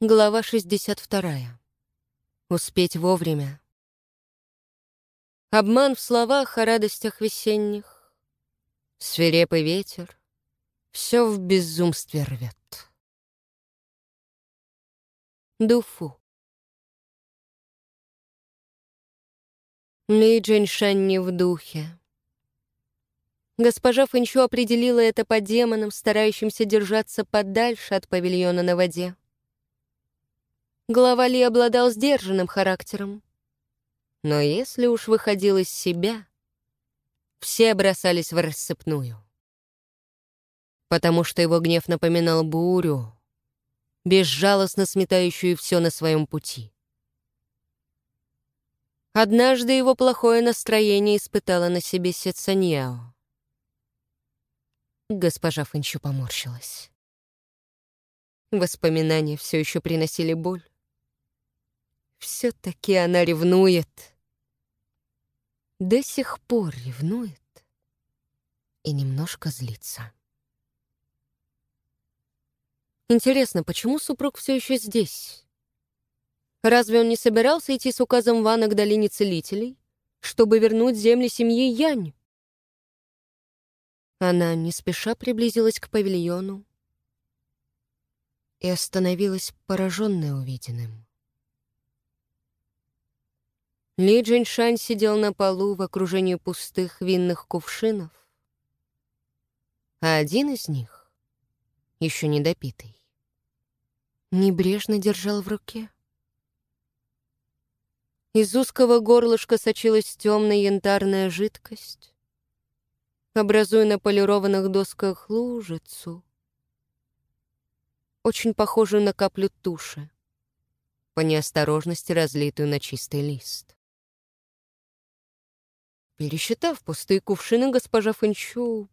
Глава 62. Успеть вовремя. Обман в словах о радостях весенних. Свирепый ветер. Все в безумстве рвет. Дуфу. Ли Джиншань не в духе. Госпожа Фэнчу определила это по демонам, старающимся держаться подальше от павильона на воде. Глава Ли обладал сдержанным характером. Но если уж выходил из себя, все бросались в рассыпную. Потому что его гнев напоминал бурю, безжалостно сметающую все на своем пути. Однажды его плохое настроение испытало на себе Сецаньяо. Госпожа Фэнчу поморщилась. Воспоминания все еще приносили боль. Все-таки она ревнует. До сих пор ревнует и немножко злится. Интересно, почему супруг все еще здесь? Разве он не собирался идти с указом Вана к долине целителей, чтобы вернуть земли семьи Янь? Она не спеша приблизилась к павильону и остановилась пораженная увиденным. Ли Джиншань сидел на полу в окружении пустых винных кувшинов, а один из них, еще не допитый, небрежно держал в руке. Из узкого горлышка сочилась темная янтарная жидкость, образуя на полированных досках лужицу, очень похожую на каплю туши, по неосторожности разлитую на чистый лист. Пересчитав пустые кувшины, госпожа Фэнчу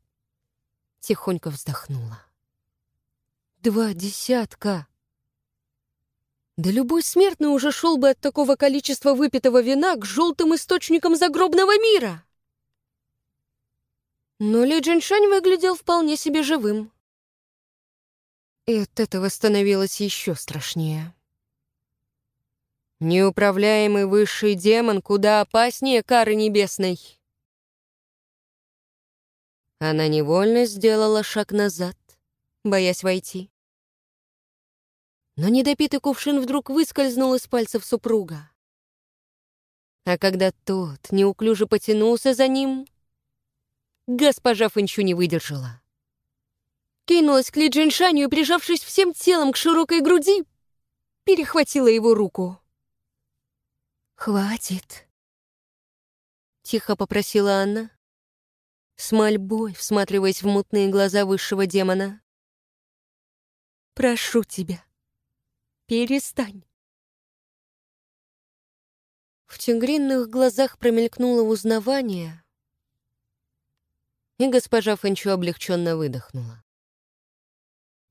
тихонько вздохнула. «Два десятка!» Да любой смертный уже шел бы от такого количества выпитого вина к желтым источникам загробного мира. Но Ли Джиншань выглядел вполне себе живым. И от этого становилось еще страшнее. Неуправляемый высший демон куда опаснее кары небесной. Она невольно сделала шаг назад, боясь войти. Но недопитый кувшин вдруг выскользнул из пальцев супруга. А когда тот неуклюже потянулся за ним, госпожа Фэнчу не выдержала. Кинулась к Ли Джиншаню и, прижавшись всем телом к широкой груди, перехватила его руку. «Хватит», — тихо попросила она, с мольбой всматриваясь в мутные глаза высшего демона. «Прошу тебя, перестань». В тигринных глазах промелькнуло узнавание, и госпожа Фэнчу облегченно выдохнула.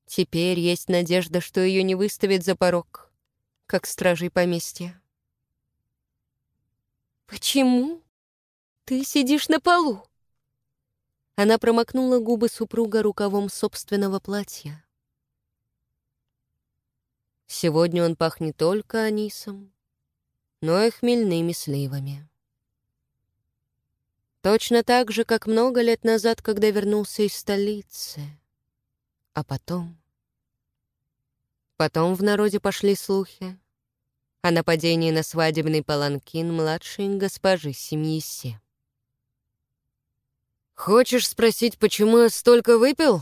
Теперь есть надежда, что ее не выставят за порог, как стражей поместья. «Почему ты сидишь на полу?» Она промокнула губы супруга рукавом собственного платья. Сегодня он пахнет только анисом, но и хмельными сливами. Точно так же, как много лет назад, когда вернулся из столицы. А потом... Потом в народе пошли слухи о нападении на свадебный паланкин младшей госпожи семьи Се. «Хочешь спросить, почему я столько выпил?»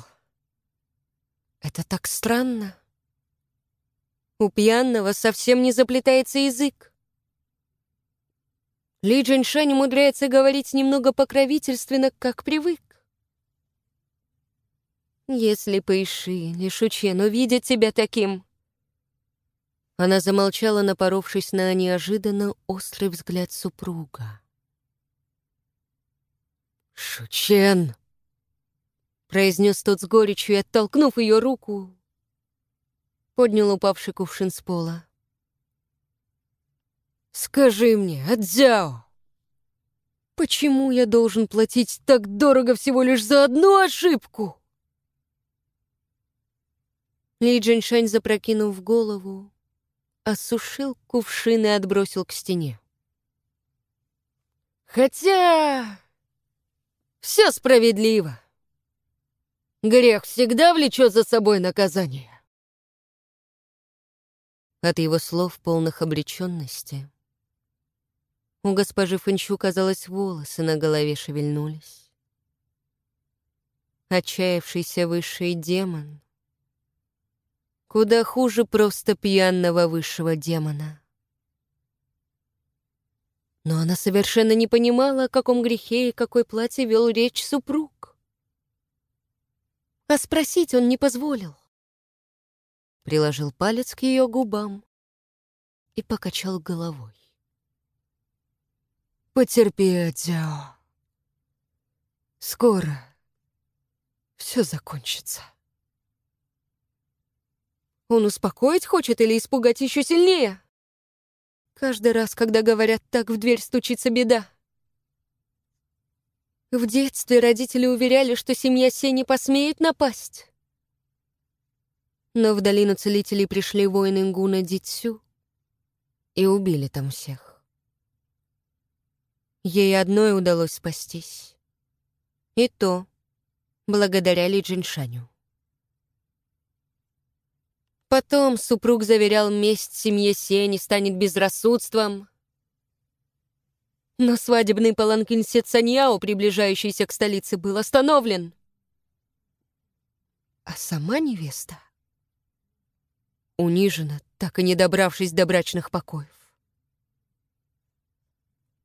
«Это так странно. У пьяного совсем не заплетается язык. Ли Джиншань умудряется говорить немного покровительственно, как привык. Если Пэйши или Шучен увидят тебя таким...» Она замолчала, напоровшись на неожиданно острый взгляд супруга. «Шучен!» — произнес тот с горечью и, оттолкнув ее руку, поднял упавший кувшин с пола. «Скажи мне, Адзяо, почему я должен платить так дорого всего лишь за одну ошибку?» Ли Джиншань, запрокинув голову, осушил кувшин и отбросил к стене. Хотя... Все справедливо. Грех всегда влечет за собой наказание. От его слов, полных обреченности, у госпожи Фэнчу, казалось, волосы на голове шевельнулись. Отчаявшийся высший демон куда хуже просто пьяного высшего демона. Но она совершенно не понимала, о каком грехе и какой плате вел речь супруг. А спросить он не позволил. Приложил палец к ее губам и покачал головой. «Потерпи, Дзяо. Скоро все закончится». Он успокоить хочет или испугать еще сильнее? Каждый раз, когда говорят так, в дверь стучится беда. В детстве родители уверяли, что семья Се не посмеет напасть. Но в долину целителей пришли воины Гуна Дитсю и убили там всех. Ей одной удалось спастись. И то благодаря Ли Джиншаню. Потом супруг заверял, месть семье Сени станет безрассудством. Но свадебный паланкин Сецаньяо, приближающийся к столице, был остановлен. А сама невеста унижена, так и не добравшись до брачных покоев.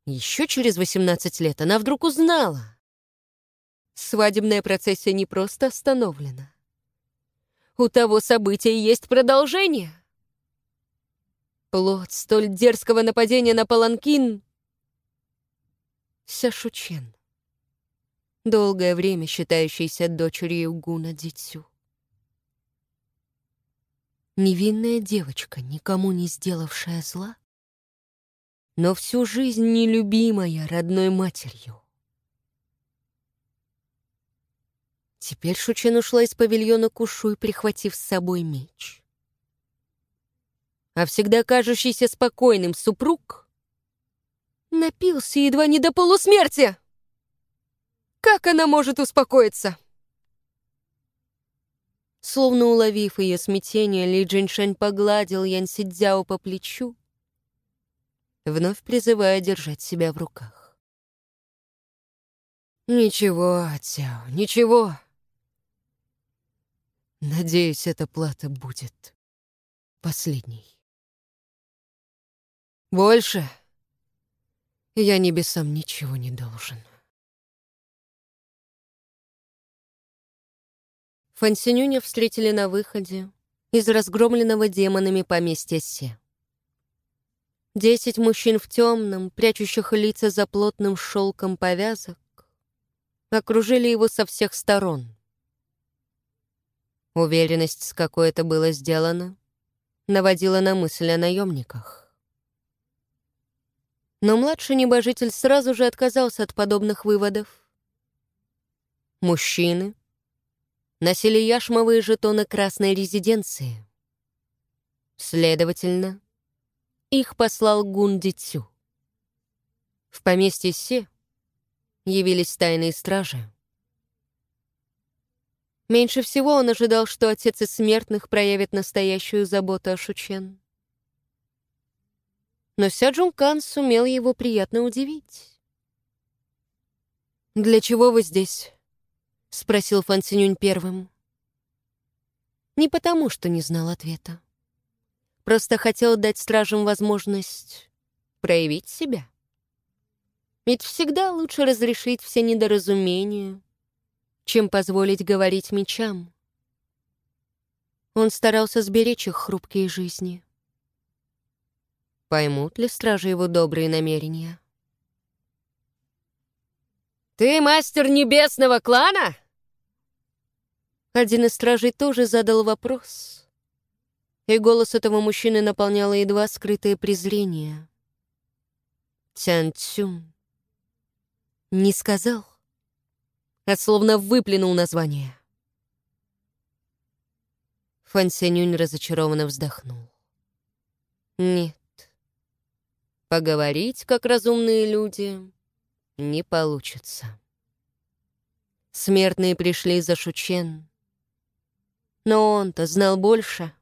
Еще через 18 лет она вдруг узнала. Свадебная процессия не просто остановлена у того события есть продолжение. Плод столь дерзкого нападения на Паланкин — Сяшучен, долгое время считающийся дочерью Гуна Дитсю. Невинная девочка, никому не сделавшая зла, но всю жизнь нелюбимая родной матерью. Теперь Шучин ушла из павильона Кушуй, прихватив с собой меч. А всегда кажущийся спокойным супруг напился едва не до полусмерти. Как она может успокоиться? Словно уловив ее смятение, Ли Джиншань погладил Ян Сидзяо по плечу, вновь призывая держать себя в руках. «Ничего, Цяо, ничего. Надеюсь, эта плата будет последней. Больше я небесам ничего не должен. Фансинюня встретили на выходе из разгромленного демонами поместья Се. Десять мужчин в темном, прячущих лица за плотным шелком повязок, окружили его со всех сторон. Уверенность, с какой это было сделано, наводила на мысль о наемниках. Но младший небожитель сразу же отказался от подобных выводов. Мужчины носили яшмовые жетоны красной резиденции. Следовательно, их послал Гунди Цю. В поместье Се явились тайные стражи. Меньше всего он ожидал, что отец из смертных проявит настоящую заботу о Шучен. Но Ся Джункан сумел его приятно удивить. «Для чего вы здесь?» — спросил Фан Цинюнь первым. Не потому, что не знал ответа. Просто хотел дать стражам возможность проявить себя. Ведь всегда лучше разрешить все недоразумения, чем позволить говорить мечам. Он старался сберечь их хрупкие жизни. Поймут ли стражи его добрые намерения? «Ты мастер небесного клана?» Один из стражей тоже задал вопрос, и голос этого мужчины наполняло едва скрытое презрение. Тян Цюн не сказал а словно выплюнул название. Фан Сянюнь разочарованно вздохнул. Нет. Поговорить, как разумные люди, не получится. Смертные пришли за Шучен. Но он-то знал больше.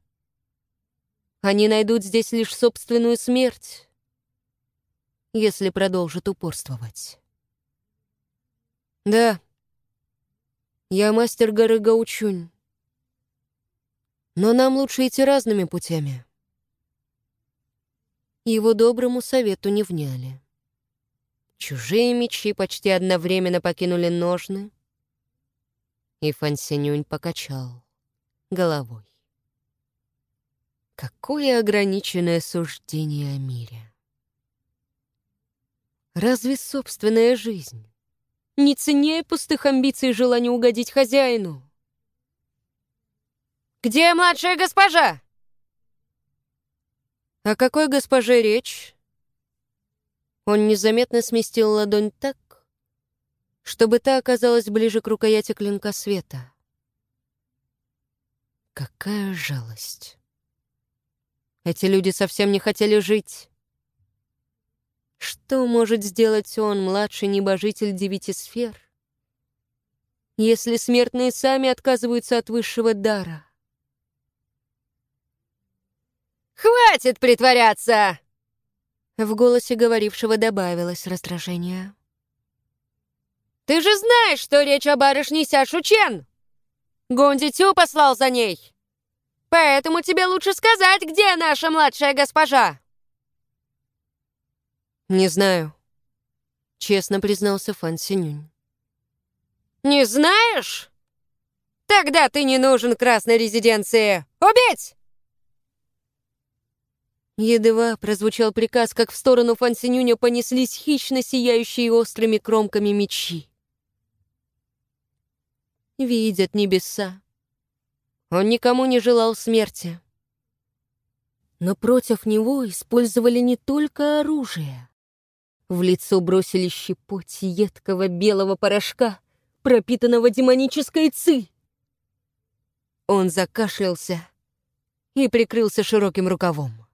Они найдут здесь лишь собственную смерть, если продолжат упорствовать. Да, я мастер горы Гаучунь. Но нам лучше идти разными путями. Его доброму совету не вняли. Чужие мечи почти одновременно покинули ножны, и Фансинюнь покачал головой. Какое ограниченное суждение о мире. Разве собственная жизнь не ценнее пустых амбиций и желания угодить хозяину? «Где младшая госпожа?» «О какой госпоже речь?» Он незаметно сместил ладонь так, чтобы та оказалась ближе к рукояти клинка света. Какая жалость. Эти люди совсем не хотели жить. Что может сделать он, младший небожитель девяти сфер, если смертные сами отказываются от высшего дара? «Хватит притворяться!» В голосе говорившего добавилось раздражение. «Ты же знаешь, что речь о барышне Ся Шучен! Гундитю послал за ней! Поэтому тебе лучше сказать, где наша младшая госпожа!» «Не знаю», — честно признался Фан Синюнь. «Не знаешь? Тогда ты не нужен красной резиденции! Убить!» Едва прозвучал приказ, как в сторону Фансинюня понеслись хищно сияющие острыми кромками мечи. Видят небеса. Он никому не желал смерти. Но против него использовали не только оружие. В лицо бросили щепоть едкого белого порошка, пропитанного демонической ци. Он закашлялся и прикрылся широким рукавом.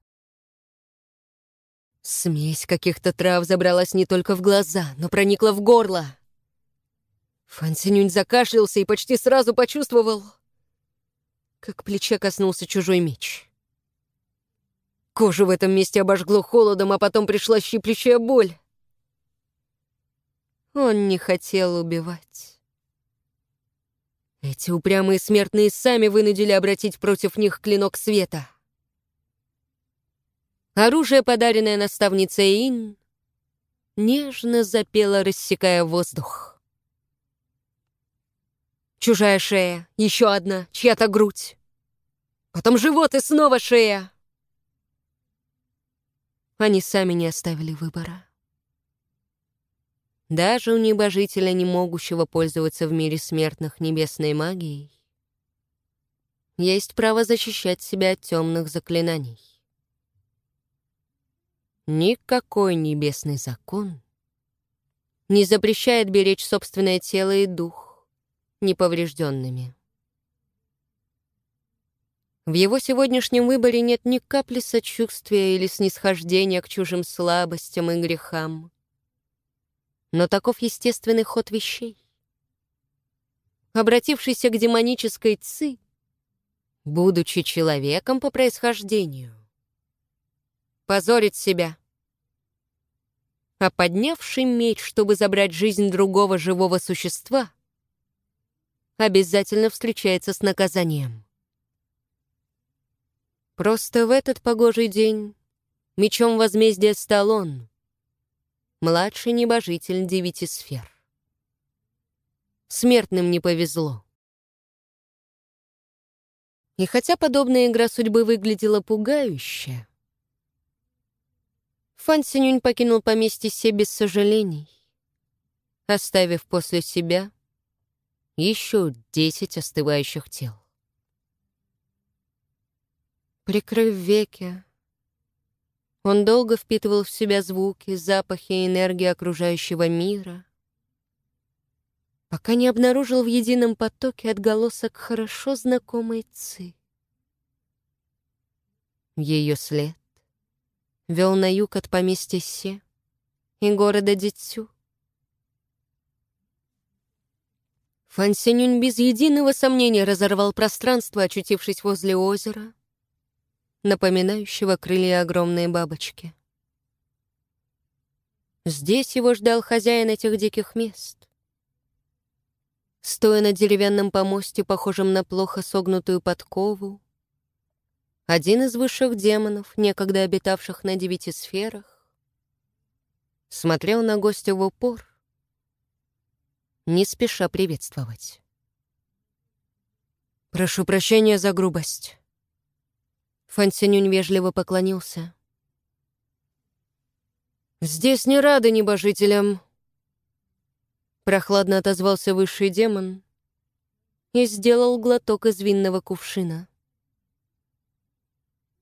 Смесь каких-то трав забралась не только в глаза, но проникла в горло. Фансинюнь закашлялся и почти сразу почувствовал, как плеча коснулся чужой меч. Кожу в этом месте обожгло холодом, а потом пришла щиплющая боль. Он не хотел убивать. Эти упрямые смертные сами вынудили обратить против них клинок света. Оружие, подаренное наставницей Ин, нежно запело, рассекая воздух. Чужая шея, еще одна, чья-то грудь. Потом живот и снова шея. Они сами не оставили выбора. Даже у небожителя, не могущего пользоваться в мире смертных небесной магией, есть право защищать себя от темных заклинаний. Никакой небесный закон не запрещает беречь собственное тело и дух неповрежденными. В его сегодняшнем выборе нет ни капли сочувствия или снисхождения к чужим слабостям и грехам. Но таков естественный ход вещей. Обратившийся к демонической ци, будучи человеком по происхождению, позорить себя. А поднявший меч, чтобы забрать жизнь другого живого существа, обязательно встречается с наказанием. Просто в этот погожий день мечом возмездия стал он, младший небожитель девяти сфер. Смертным не повезло. И хотя подобная игра судьбы выглядела пугающе, Фан Синюнь покинул поместье Се без сожалений, оставив после себя еще десять остывающих тел. Прикрыв веки, он долго впитывал в себя звуки, запахи и энергии окружающего мира, пока не обнаружил в едином потоке отголосок хорошо знакомой Ци. Ее след вел на юг от поместья Се и города Дитсю. Фан Синюнь без единого сомнения разорвал пространство, очутившись возле озера, напоминающего крылья огромной бабочки. Здесь его ждал хозяин этих диких мест. Стоя на деревянном помосте, похожем на плохо согнутую подкову, один из высших демонов, некогда обитавших на девяти сферах, смотрел на гостя в упор не спеша приветствовать. «Прошу прощения за грубость». Фансинюнь вежливо поклонился. «Здесь не рады небожителям», — прохладно отозвался высший демон и сделал глоток из винного кувшина.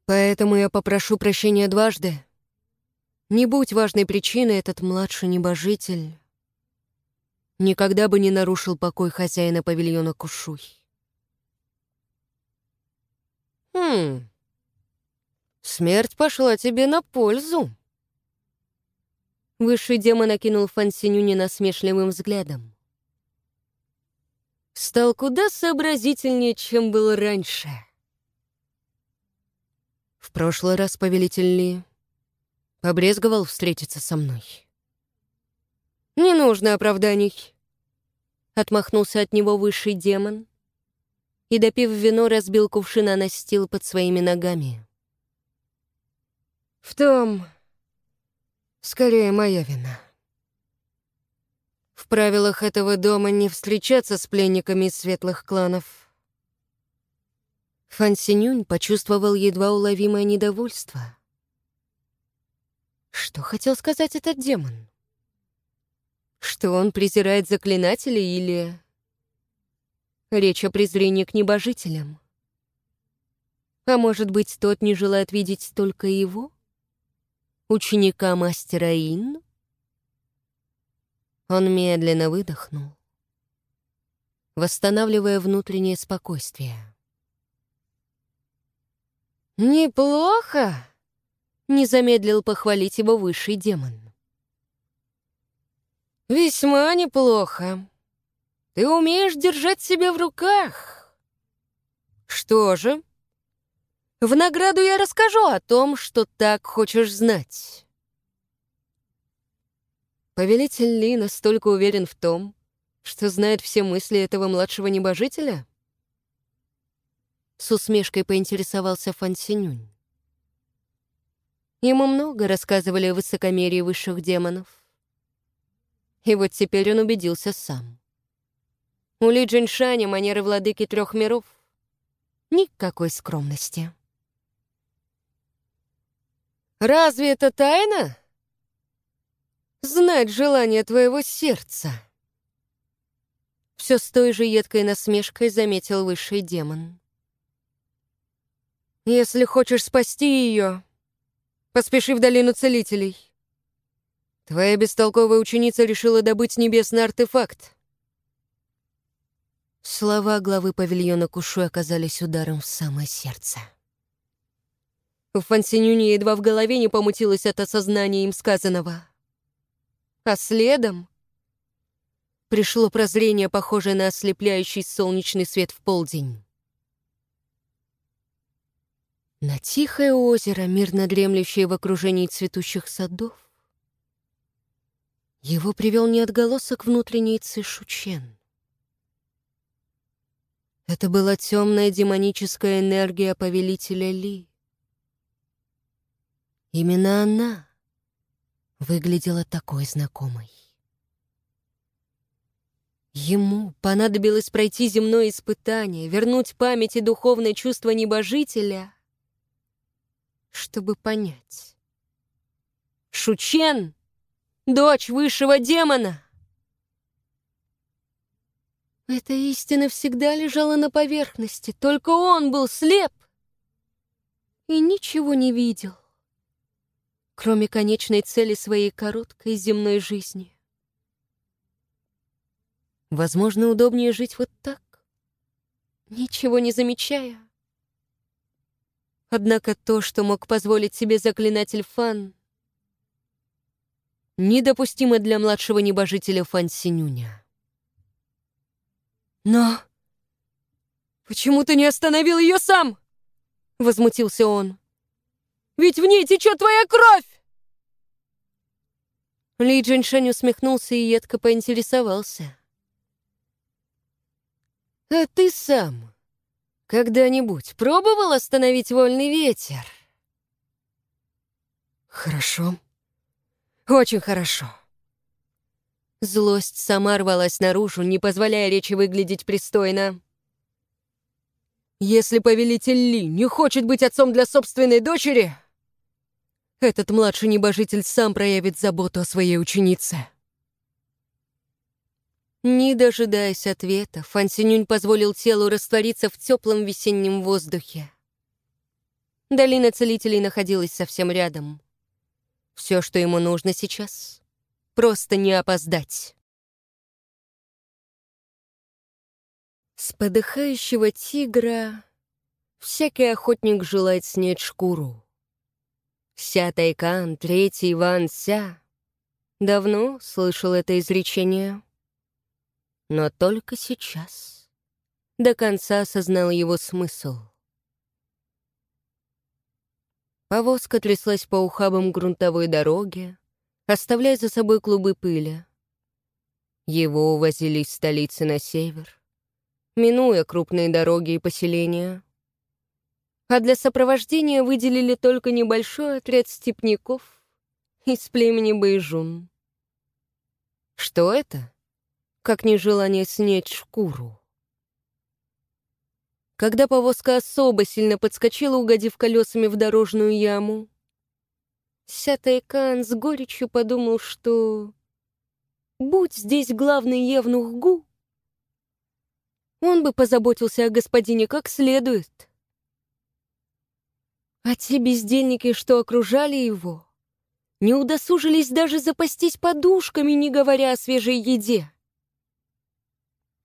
«Поэтому я попрошу прощения дважды. Не будь важной причиной этот младший небожитель никогда бы не нарушил покой хозяина павильона Кушуй. «Хм, смерть пошла тебе на пользу». Высший демон окинул Фансинюни насмешливым взглядом. Стал куда сообразительнее, чем был раньше. В прошлый раз повелитель Ли побрезговал встретиться со мной. «Не нужно оправданий», — отмахнулся от него высший демон и, допив вино, разбил кувшина на стил под своими ногами. «В том, скорее, моя вина. В правилах этого дома не встречаться с пленниками светлых кланов». Фан Синюнь почувствовал едва уловимое недовольство. Что хотел сказать этот демон? Что он презирает заклинателей или... Речь о презрении к небожителям? А может быть, тот не желает видеть только его? Ученика мастера Ин? Он медленно выдохнул, восстанавливая внутреннее спокойствие. «Неплохо!» — не замедлил похвалить его высший демон. «Весьма неплохо. Ты умеешь держать себя в руках. Что же, в награду я расскажу о том, что так хочешь знать». Повелитель Ли настолько уверен в том, что знает все мысли этого младшего небожителя? С усмешкой поинтересовался Фан Синюнь. Ему много рассказывали о высокомерии высших демонов. И вот теперь он убедился сам. У Ли Джиншаня манеры владыки трех миров. Никакой скромности. «Разве это тайна? Знать желание твоего сердца!» Все с той же едкой насмешкой заметил высший демон. «Если хочешь спасти ее, поспеши в долину целителей. Твоя бестолковая ученица решила добыть небесный артефакт. Слова главы павильона Кушу оказались ударом в самое сердце. У Фансинюни едва в голове не помутилось от осознания им сказанного. А следом пришло прозрение, похожее на ослепляющий солнечный свет в полдень. На тихое озеро, мирно дремлющее в окружении цветущих садов, его привел не отголосок внутренней Цишучен. Это была темная демоническая энергия повелителя Ли. Именно она выглядела такой знакомой. Ему понадобилось пройти земное испытание, вернуть память и духовное чувство небожителя, чтобы понять. Шучен дочь высшего демона. Эта истина всегда лежала на поверхности, только он был слеп и ничего не видел, кроме конечной цели своей короткой земной жизни. Возможно, удобнее жить вот так, ничего не замечая. Однако то, что мог позволить себе заклинатель Фан, недопустимо для младшего небожителя Фан Синюня. «Но почему ты не остановил ее сам?» — возмутился он. «Ведь в ней течет твоя кровь!» Ли Джиншань усмехнулся и едко поинтересовался. «А ты сам когда-нибудь пробовал остановить вольный ветер?» «Хорошо. Очень хорошо». Злость сама рвалась наружу, не позволяя речи выглядеть пристойно. «Если повелитель Ли не хочет быть отцом для собственной дочери, этот младший небожитель сам проявит заботу о своей ученице». Не дожидаясь ответа, Фан позволил телу раствориться в теплом весеннем воздухе. Долина целителей находилась совсем рядом. Все, что ему нужно сейчас — просто не опоздать. С подыхающего тигра всякий охотник желает снять шкуру. Ся Тайкан, третий Ван Ся, давно слышал это изречение. Но только сейчас до конца осознал его смысл. Повозка тряслась по ухабам грунтовой дороги, оставляя за собой клубы пыли. Его увозили из столицы на север, минуя крупные дороги и поселения. А для сопровождения выделили только небольшой отряд степняков из племени Байжун. Что это? как нежелание снять шкуру. Когда повозка особо сильно подскочила, угодив колесами в дорожную яму, Сятайкан с горечью подумал, что будь здесь главный евнух Гу, он бы позаботился о господине как следует. А те бездельники, что окружали его, не удосужились даже запастись подушками, не говоря о свежей еде.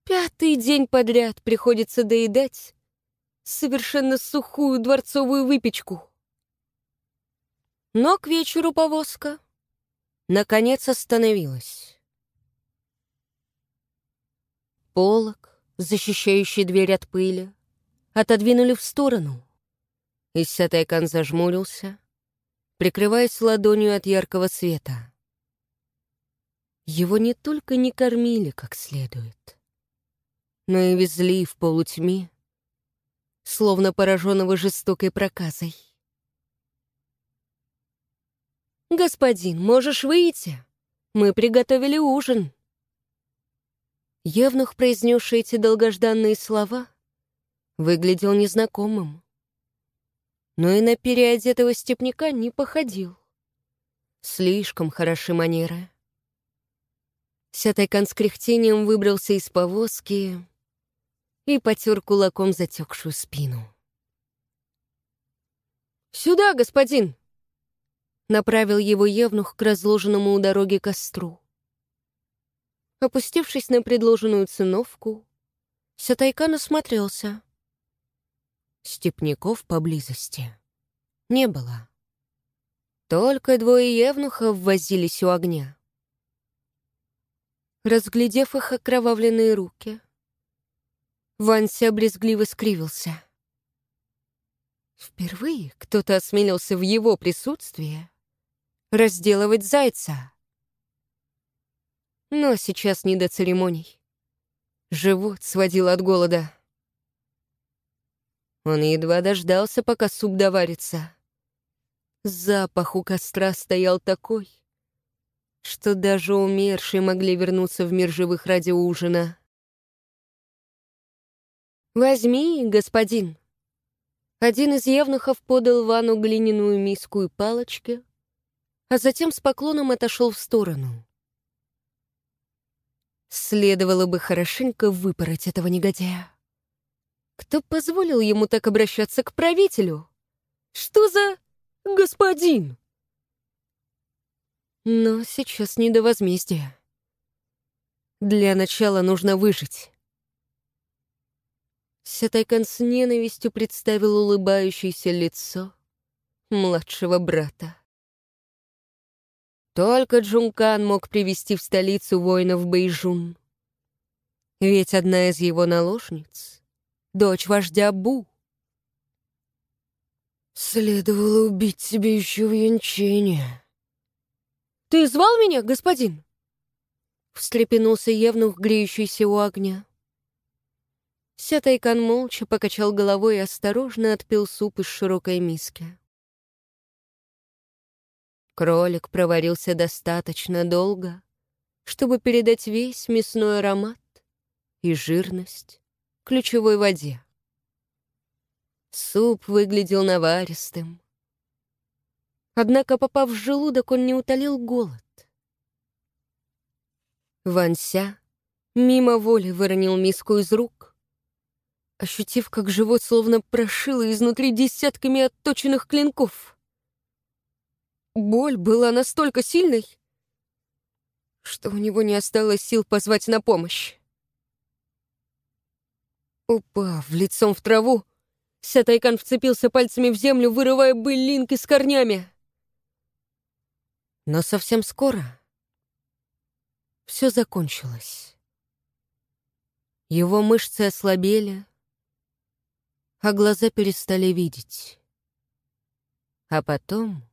Пятый день подряд приходится доедать совершенно сухую дворцовую выпечку. Но к вечеру повозка наконец остановилась. Полок, защищающий дверь от пыли, отодвинули в сторону. Иссятайкан зажмурился, прикрываясь ладонью от яркого света. Его не только не кормили как следует, но и везли в полутьме, словно пораженного жестокой проказой. «Господин, можешь выйти? Мы приготовили ужин». Евнух, произнесший эти долгожданные слова, выглядел незнакомым. Но и на переодетого степняка не походил. Слишком хороши манеры. Сятайкан с кряхтением выбрался из повозки и потер кулаком затекшую спину. «Сюда, господин!» Направил его Евнух к разложенному у дороги костру. Опустившись на предложенную циновку, Сятайкан осмотрелся. Степняков поблизости не было. Только двое евнухов возились у огня. Разглядев их окровавленные руки, Ванся брезгливо скривился. Впервые кто-то осмелился в его присутствии разделывать зайца. Но сейчас не до церемоний. Живот сводил от голода. Он едва дождался, пока суп доварится. Запах у костра стоял такой, что даже умершие могли вернуться в мир живых ради ужина. «Возьми, господин». Один из евнухов подал Вану глиняную миску и палочки, а затем с поклоном отошел в сторону. Следовало бы хорошенько выпороть этого негодяя. Кто позволил ему так обращаться к правителю? Что за господин? Но сейчас не до возмездия. Для начала нужно выжить. Ся Тайкан с ненавистью представил улыбающееся лицо младшего брата. Только Джункан мог привести в столицу воинов Бэйжун. Ведь одна из его наложниц — дочь вождя Бу. Следовало убить тебя еще в Янчине. «Ты звал меня, господин?» Встрепенулся Евнух, греющийся у огня. Сятайкан молча покачал головой и осторожно отпил суп из широкой миски. Кролик проварился достаточно долго, чтобы передать весь мясной аромат и жирность ключевой воде. Суп выглядел наваристым. Однако, попав в желудок, он не утолил голод. Ванся мимо воли выронил миску из рук, ощутив, как живот словно прошило изнутри десятками отточенных клинков. Боль была настолько сильной, что у него не осталось сил позвать на помощь. Упав лицом в траву, Сятайкан вцепился пальцами в землю, вырывая былинки с корнями. Но совсем скоро все закончилось. Его мышцы ослабели, а глаза перестали видеть. А потом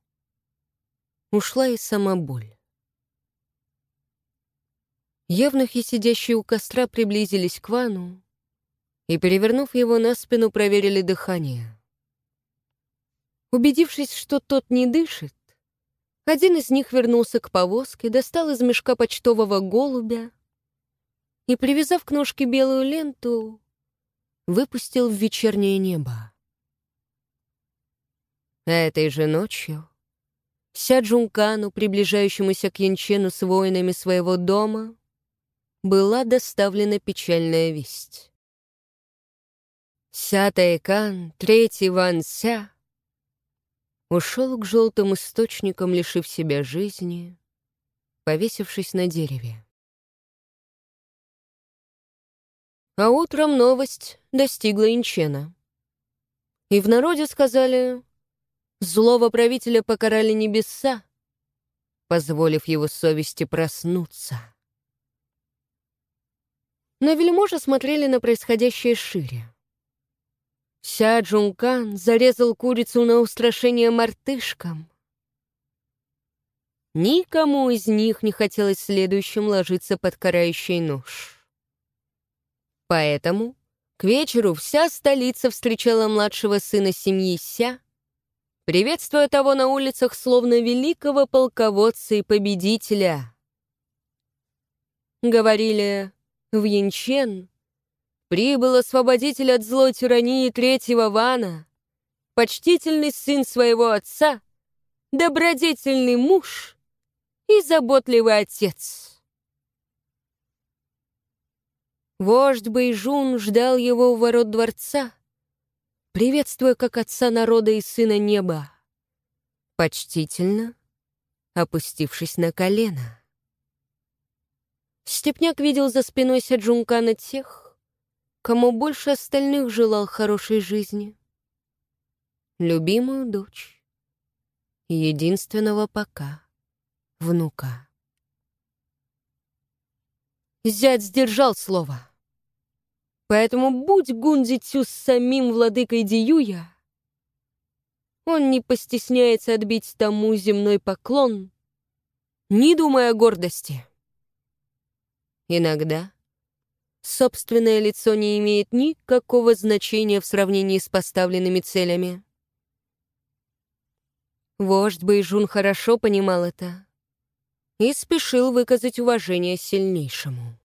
ушла и сама боль. Евнухи, сидящие у костра, приблизились к Вану и, перевернув его на спину, проверили дыхание. Убедившись, что тот не дышит, один из них вернулся к повозке, достал из мешка почтового голубя и, привязав к ножке белую ленту, выпустил в вечернее небо. А этой же ночью Ся Джункану, приближающемуся к Янчену с воинами своего дома, была доставлена печальная весть. Ся Тайкан, третий Ван Ся, ушел к желтым источникам, лишив себя жизни, повесившись на дереве. А утром новость достигла Инчена. И в народе сказали, Злого правителя покарали небеса, позволив его совести проснуться. Но вельможи смотрели на происходящее шире. Ся Джункан зарезал курицу на устрашение мартышкам. Никому из них не хотелось следующим ложиться под карающий нож. Поэтому к вечеру вся столица встречала младшего сына семьи Ся приветствуя того на улицах словно великого полководца и победителя. Говорили, в Янчен прибыл освободитель от злой тирании третьего Вана, почтительный сын своего отца, добродетельный муж и заботливый отец. Вождь Бэйжун ждал его у ворот дворца, приветствуя как отца народа и сына неба, почтительно опустившись на колено. Степняк видел за спиной Сяджункана тех, кому больше остальных желал хорошей жизни. Любимую дочь, единственного пока, внука. Зять сдержал слово — Поэтому будь Гунзи Цю с самим владыкой Диюя, он не постесняется отбить тому земной поклон, не думая о гордости. Иногда собственное лицо не имеет никакого значения в сравнении с поставленными целями. Вождь Бэйжун хорошо понимал это и спешил выказать уважение сильнейшему.